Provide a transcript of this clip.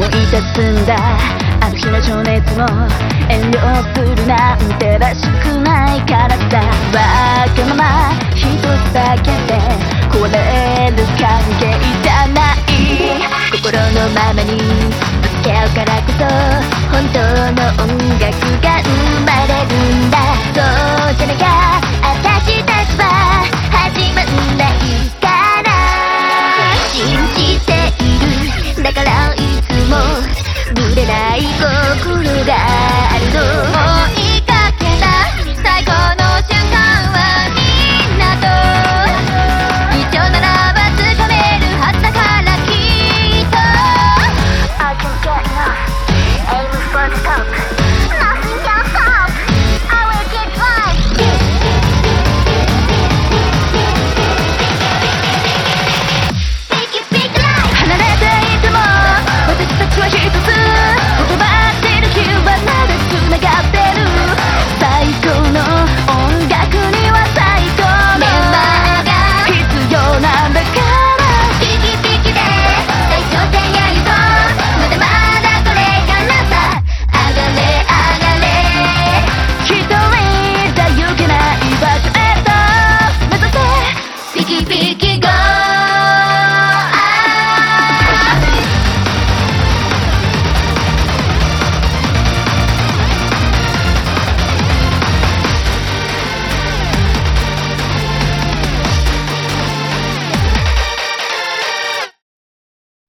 思い出すんだ。あの日の情熱を遠慮するなんてらしくないからさわがまま一つだけで壊れる関係じゃない。心のままにぶつけ合うからこそ本当の picky, picky.